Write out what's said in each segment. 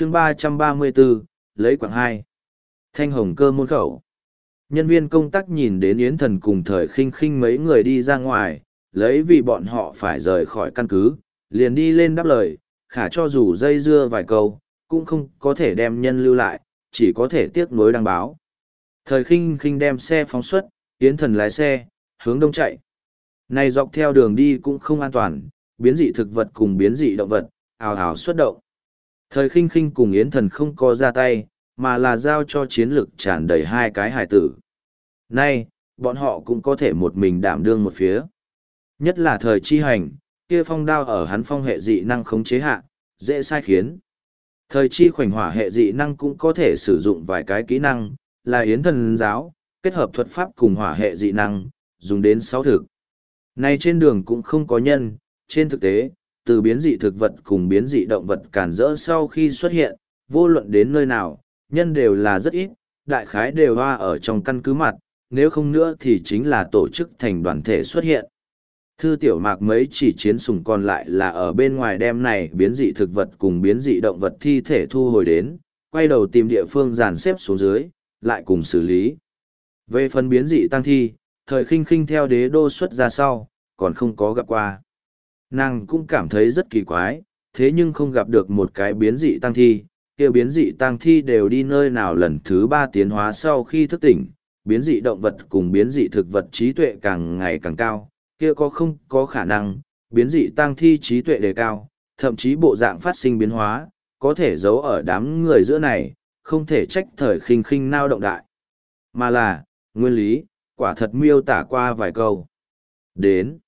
chương ba trăm ba mươi bốn lấy quảng hai. Thanh hồng cơ môn khẩu. Nhân viên công tác nhìn đến yến thần cùng thời khinh khinh mấy người đi ra ngoài, lấy vì bọn họ phải rời khỏi căn cứ, liền đi lên đáp lời, khả cho dù dây dưa vài câu, cũng không có thể đem nhân lưu lại, chỉ có thể tiếc nuối đăng báo. Thời khinh khinh đem xe phóng xuất, yến thần lái xe, hướng đông chạy. Này dọc theo đường đi cũng không an toàn, biến dị thực vật cùng biến dị động vật, ào ào xuất động thời khinh khinh cùng yến thần không có ra tay mà là giao cho chiến lực tràn đầy hai cái hải tử. Nay, bọn họ cũng có thể một mình đảm đương một phía. Nhất là thời chi hành, kia phong đao ở hắn phong hệ dị năng khống chế hạ, dễ sai khiến. Thời chi khoảnh hỏa hệ dị năng cũng có thể sử dụng vài cái kỹ năng, là yến thần giáo, kết hợp thuật pháp cùng hỏa hệ dị năng, dùng đến sáu thực. Nay trên đường cũng không có nhân, trên thực tế, từ biến dị thực vật cùng biến dị động vật cản rỡ sau khi xuất hiện, vô luận đến nơi nào, nhân đều là rất ít, đại khái đều hoa ở trong căn cứ mặt, nếu không nữa thì chính là tổ chức thành đoàn thể xuất hiện. Thư tiểu mạc mấy chỉ chiến sùng còn lại là ở bên ngoài đem này biến dị thực vật cùng biến dị động vật thi thể thu hồi đến, quay đầu tìm địa phương dàn xếp xuống dưới, lại cùng xử lý. Về phần biến dị tăng thi, thời khinh khinh theo đế đô xuất ra sau, còn không có gặp qua. Nàng cũng cảm thấy rất kỳ quái, thế nhưng không gặp được một cái biến dị tăng thi, kia biến dị tăng thi đều đi nơi nào lần thứ ba tiến hóa sau khi thức tỉnh, biến dị động vật cùng biến dị thực vật trí tuệ càng ngày càng cao, kia có không có khả năng, biến dị tăng thi trí tuệ đề cao, thậm chí bộ dạng phát sinh biến hóa, có thể giấu ở đám người giữa này, không thể trách thời khinh khinh nao động đại. Mà là, nguyên lý, quả thật miêu tả qua vài câu. Đến,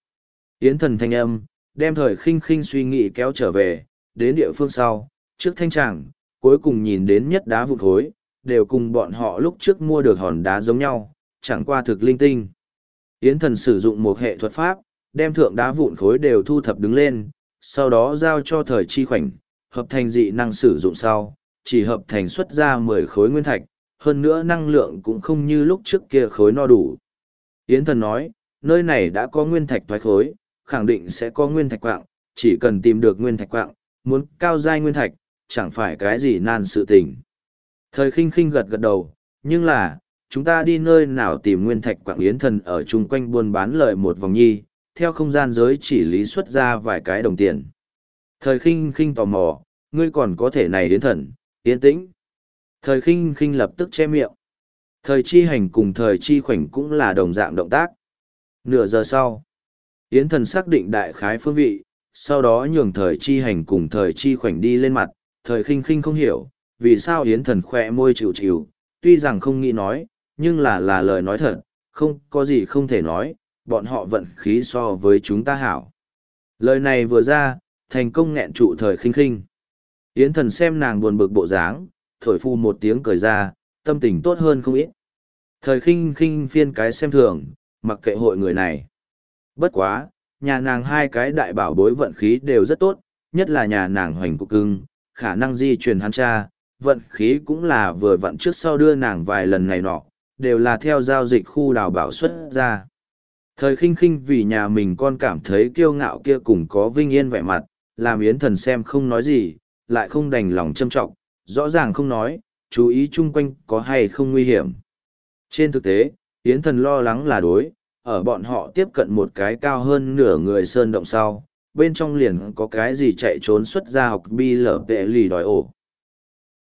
Yến thần thanh âm, đem thời khinh khinh suy nghĩ kéo trở về, đến địa phương sau, trước thanh tràng, cuối cùng nhìn đến nhất đá vụn thối đều cùng bọn họ lúc trước mua được hòn đá giống nhau, chẳng qua thực linh tinh. Yến thần sử dụng một hệ thuật pháp, đem thượng đá vụn khối đều thu thập đứng lên, sau đó giao cho thời chi khoảnh, hợp thành dị năng sử dụng sau, chỉ hợp thành xuất ra mười khối nguyên thạch, hơn nữa năng lượng cũng không như lúc trước kia khối no đủ. Yến thần nói, nơi này đã có nguyên thạch thoái khối, khẳng định sẽ có nguyên thạch quạng, chỉ cần tìm được nguyên thạch quạng, muốn cao giai nguyên thạch, chẳng phải cái gì nan sự tình. Thời khinh khinh gật gật đầu, nhưng là, chúng ta đi nơi nào tìm nguyên thạch quảng yến thần ở chung quanh buôn bán lợi một vòng nhi, theo không gian giới chỉ lý xuất ra vài cái đồng tiền. Thời khinh khinh tò mò, ngươi còn có thể này đến thần, yên tĩnh. Thời khinh khinh lập tức che miệng. Thời chi hành cùng thời chi khoảnh cũng là đồng dạng động tác. Nửa giờ sau, Yến thần xác định đại khái phương vị, sau đó nhường thời chi hành cùng thời chi khoảnh đi lên mặt, thời khinh khinh không hiểu, vì sao Yến thần khỏe môi chịu chịu, tuy rằng không nghĩ nói, nhưng là là lời nói thật, không có gì không thể nói, bọn họ vận khí so với chúng ta hảo. Lời này vừa ra, thành công nghẹn trụ thời khinh khinh. Yến thần xem nàng buồn bực bộ dáng, thổi phu một tiếng cười ra, tâm tình tốt hơn không ít. Thời khinh khinh phiên cái xem thường, mặc kệ hội người này. Bất quá, nhà nàng hai cái đại bảo bối vận khí đều rất tốt, nhất là nhà nàng hoành cục cưng, khả năng di truyền hắn cha, vận khí cũng là vừa vận trước sau đưa nàng vài lần này nọ, đều là theo giao dịch khu đào bảo xuất ra. Thời khinh khinh vì nhà mình con cảm thấy kiêu ngạo kia cùng có vinh yên vẻ mặt, làm yến thần xem không nói gì, lại không đành lòng châm trọng, rõ ràng không nói, chú ý chung quanh có hay không nguy hiểm. Trên thực tế, yến thần lo lắng là đối, ở bọn họ tiếp cận một cái cao hơn nửa người sơn động sau, bên trong liền có cái gì chạy trốn xuất ra học bi lở tệ lì đòi ổ.